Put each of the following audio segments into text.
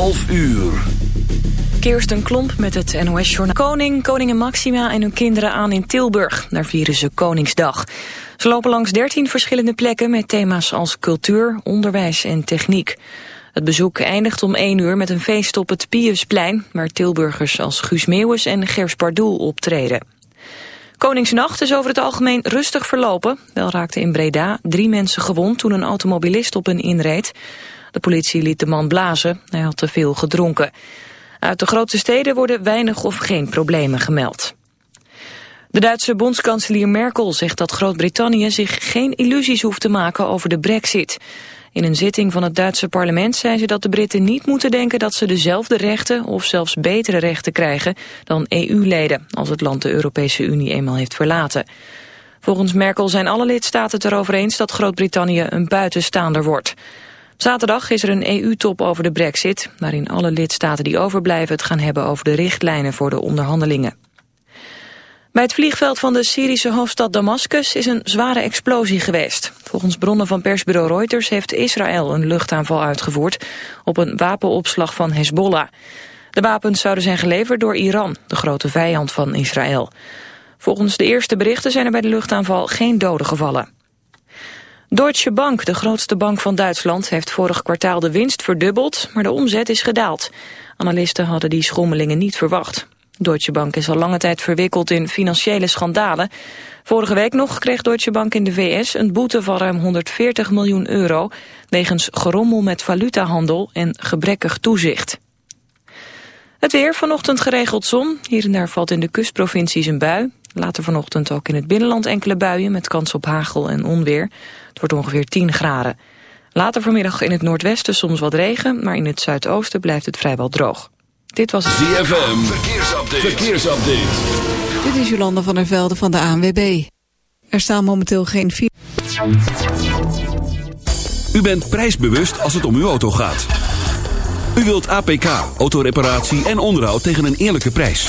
11 uur. Kirsten Klomp met het NOS-journaal. Koning, koningin Maxima en hun kinderen aan in Tilburg. Daar vieren ze Koningsdag. Ze lopen langs 13 verschillende plekken met thema's als cultuur, onderwijs en techniek. Het bezoek eindigt om 1 uur met een feest op het Piusplein... waar Tilburgers als Guus Meeuwis en Gers Pardoel optreden. Koningsnacht is over het algemeen rustig verlopen. Wel raakten in Breda drie mensen gewond toen een automobilist op hen inreed. De politie liet de man blazen. Hij had te veel gedronken. Uit de grote steden worden weinig of geen problemen gemeld. De Duitse bondskanselier Merkel zegt dat Groot-Brittannië zich geen illusies hoeft te maken over de brexit. In een zitting van het Duitse parlement zei ze dat de Britten niet moeten denken dat ze dezelfde rechten of zelfs betere rechten krijgen dan EU-leden als het land de Europese Unie eenmaal heeft verlaten. Volgens Merkel zijn alle lidstaten het erover eens dat Groot-Brittannië een buitenstaander wordt. Zaterdag is er een EU-top over de brexit, waarin alle lidstaten die overblijven het gaan hebben over de richtlijnen voor de onderhandelingen. Bij het vliegveld van de Syrische hoofdstad Damascus is een zware explosie geweest. Volgens bronnen van persbureau Reuters heeft Israël een luchtaanval uitgevoerd op een wapenopslag van Hezbollah. De wapens zouden zijn geleverd door Iran, de grote vijand van Israël. Volgens de eerste berichten zijn er bij de luchtaanval geen doden gevallen. Deutsche Bank, de grootste bank van Duitsland, heeft vorig kwartaal de winst verdubbeld, maar de omzet is gedaald. Analisten hadden die schommelingen niet verwacht. Deutsche Bank is al lange tijd verwikkeld in financiële schandalen. Vorige week nog kreeg Deutsche Bank in de VS een boete van ruim 140 miljoen euro... wegens gerommel met valutahandel en gebrekkig toezicht. Het weer, vanochtend geregeld zon. Hier en daar valt in de kustprovincies een bui. Later vanochtend ook in het binnenland enkele buien met kans op hagel en onweer. Het wordt ongeveer 10 graden. Later vanmiddag in het noordwesten soms wat regen, maar in het zuidoosten blijft het vrijwel droog. Dit was het ZFM, verkeersupdate. verkeersupdate. Dit is Jolanda van der Velde van de ANWB. Er staan momenteel geen... U bent prijsbewust als het om uw auto gaat. U wilt APK, autoreparatie en onderhoud tegen een eerlijke prijs.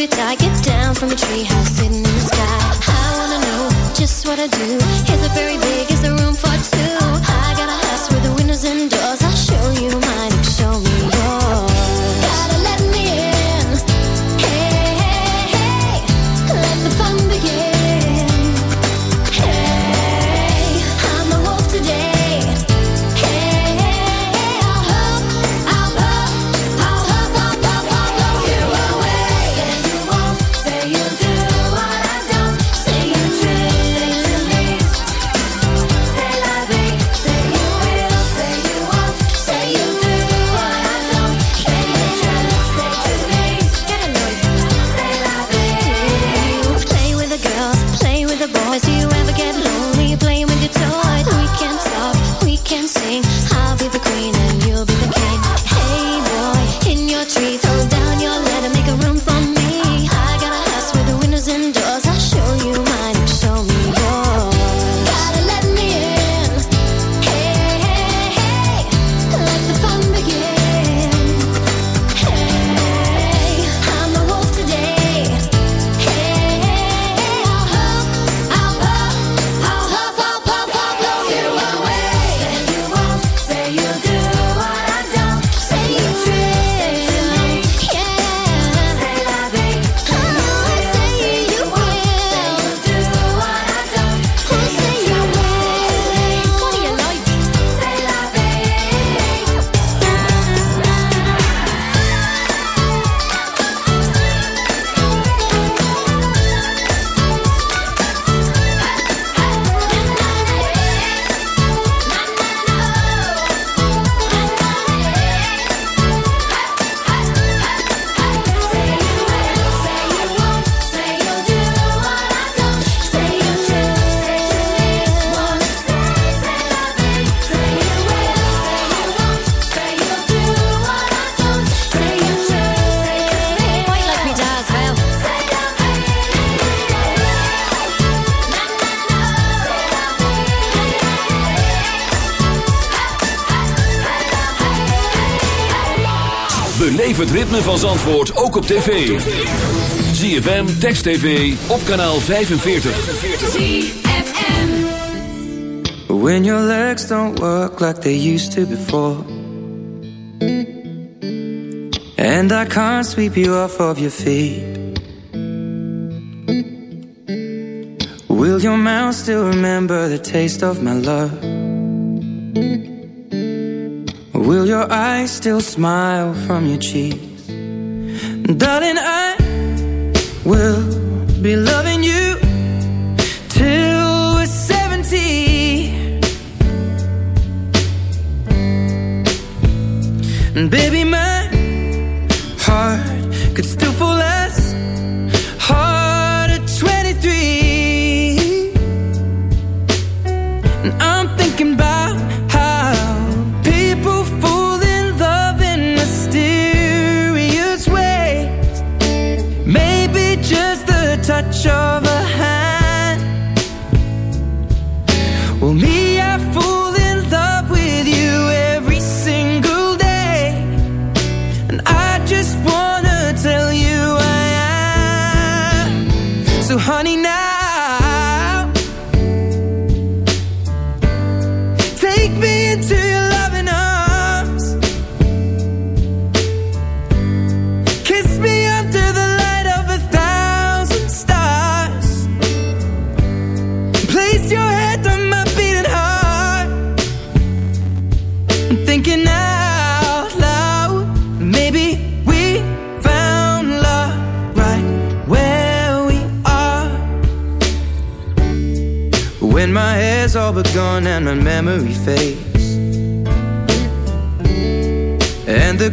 stupid I get down from a treehouse het ritme van Zandvoort ook op tv. ZFM, Text TV, op kanaal 45. When your legs don't work like they used to before And I can't sweep you off of your feet Will your mouth still remember the taste of my love? Will your eyes still smile from your cheeks? Darling, I will be loving you till we're 70. Baby, my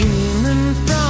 human from.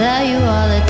tell you all the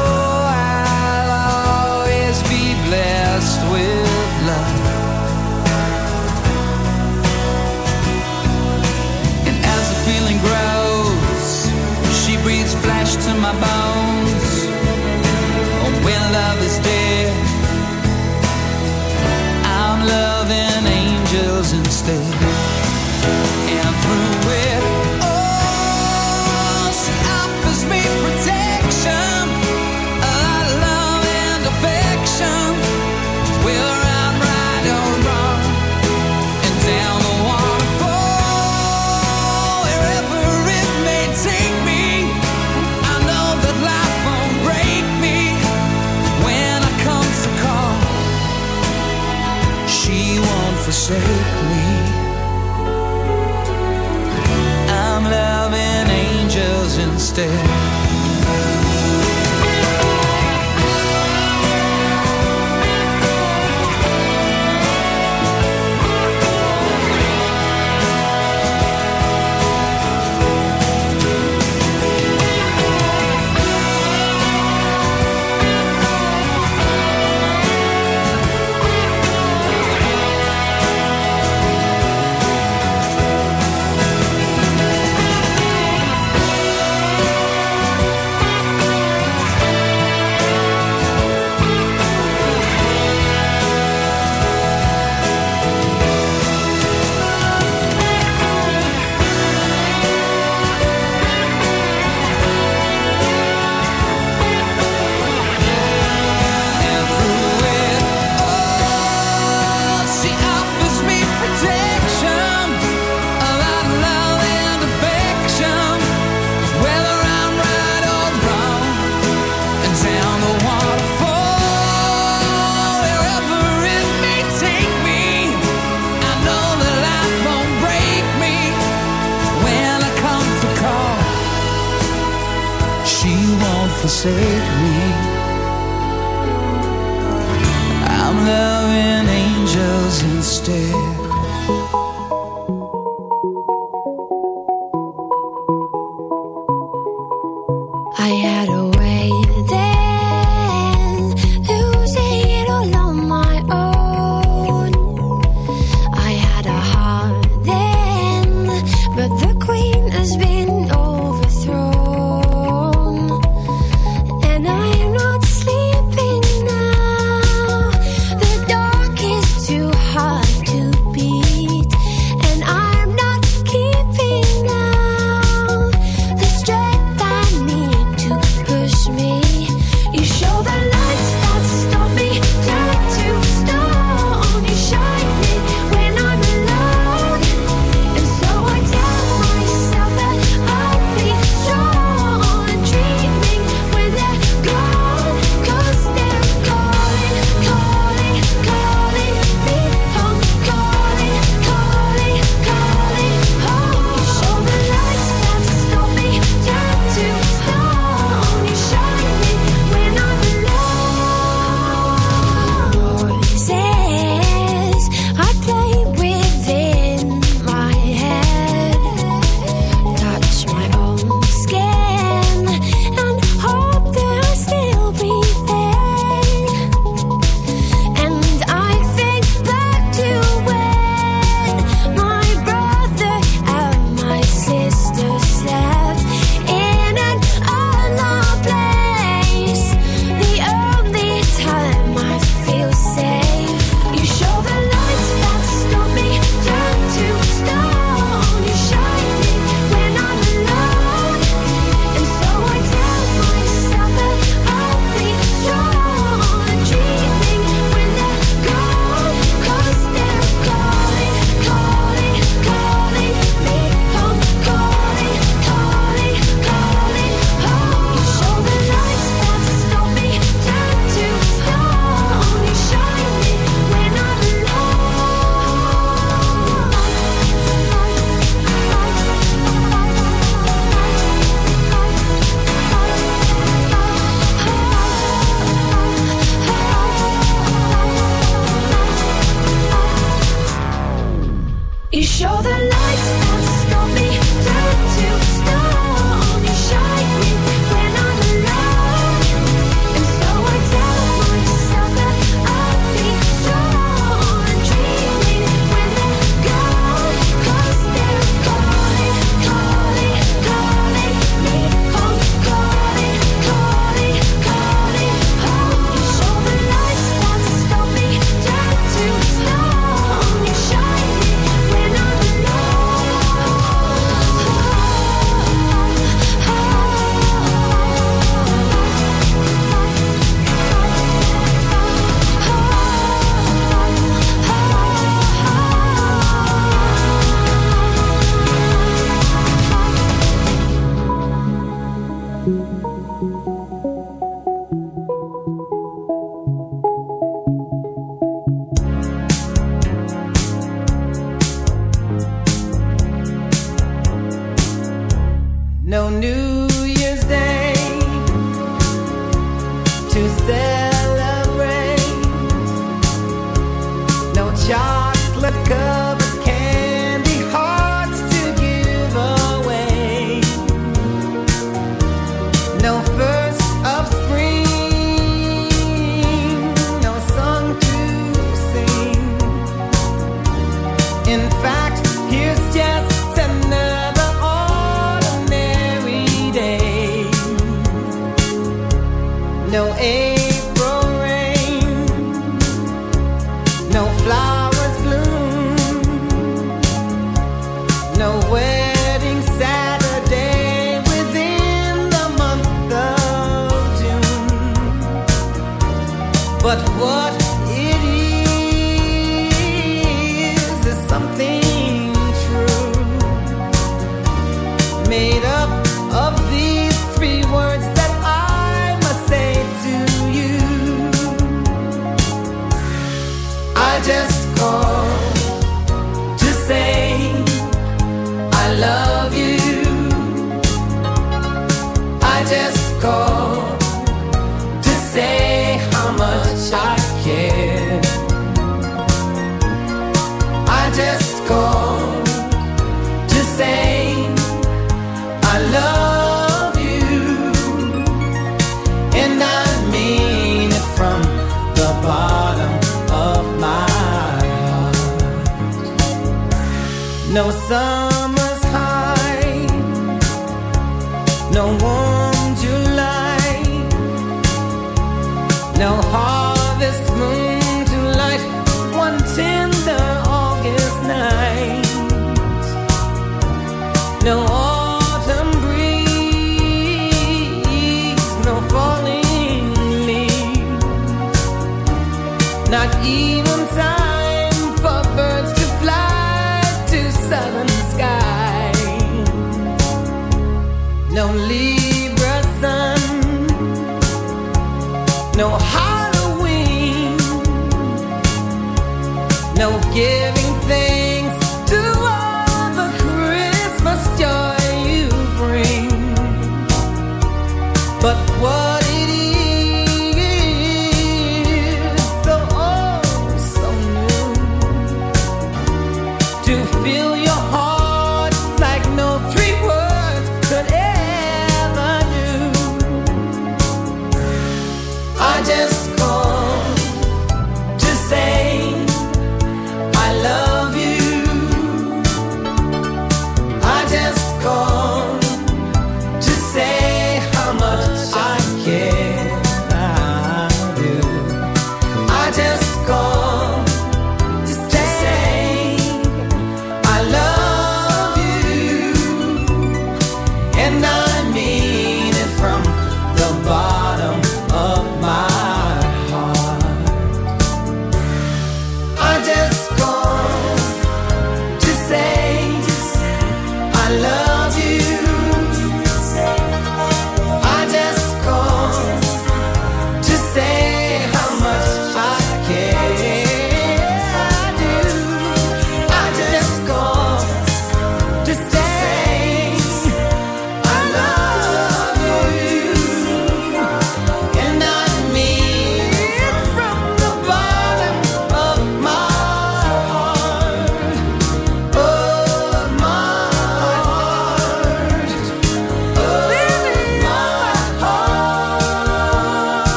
Even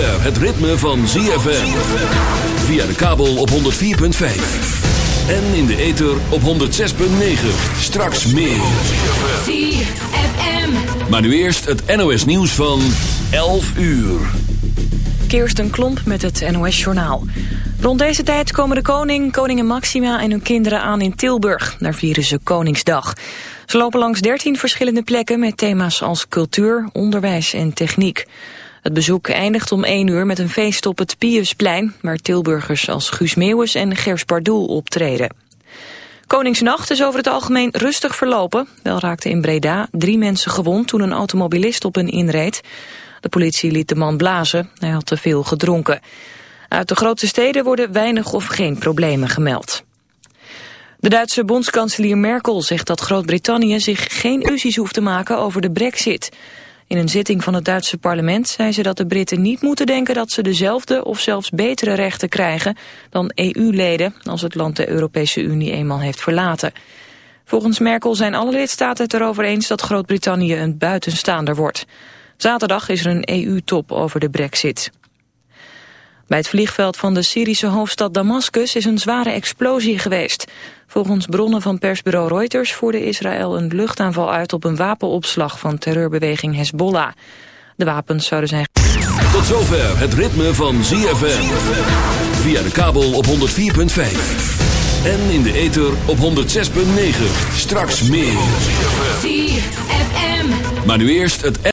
zover het ritme van ZFM. Via de kabel op 104.5. En in de ether op 106.9. Straks meer. ZFM. Maar nu eerst het NOS nieuws van 11 uur. Kirsten Klomp met het NOS-journaal. Rond deze tijd komen de koning, koningin Maxima en hun kinderen aan in Tilburg. Daar vieren ze Koningsdag. Ze lopen langs 13 verschillende plekken met thema's als cultuur, onderwijs en techniek. Het bezoek eindigt om 1 uur met een feest op het Piusplein... waar Tilburgers als Guus Meeuwis en Gers Pardoel optreden. Koningsnacht is over het algemeen rustig verlopen. Wel raakten in Breda drie mensen gewond toen een automobilist op hen inreed. De politie liet de man blazen, hij had te veel gedronken. Uit de grootste steden worden weinig of geen problemen gemeld. De Duitse bondskanselier Merkel zegt dat Groot-Brittannië zich geen illusies hoeft te maken over de brexit. In een zitting van het Duitse parlement zei ze dat de Britten niet moeten denken dat ze dezelfde of zelfs betere rechten krijgen dan EU-leden als het land de Europese Unie eenmaal heeft verlaten. Volgens Merkel zijn alle lidstaten het erover eens dat Groot-Brittannië een buitenstaander wordt. Zaterdag is er een EU-top over de brexit. Bij het vliegveld van de Syrische hoofdstad Damascus is een zware explosie geweest. Volgens bronnen van persbureau Reuters voerde Israël een luchtaanval uit op een wapenopslag van terreurbeweging Hezbollah. De wapens zouden zijn... Tot zover het ritme van ZFM. Via de kabel op 104.5. En in de ether op 106.9. Straks meer. ZFM. Maar nu eerst het